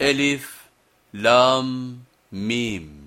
ألف لام ميم.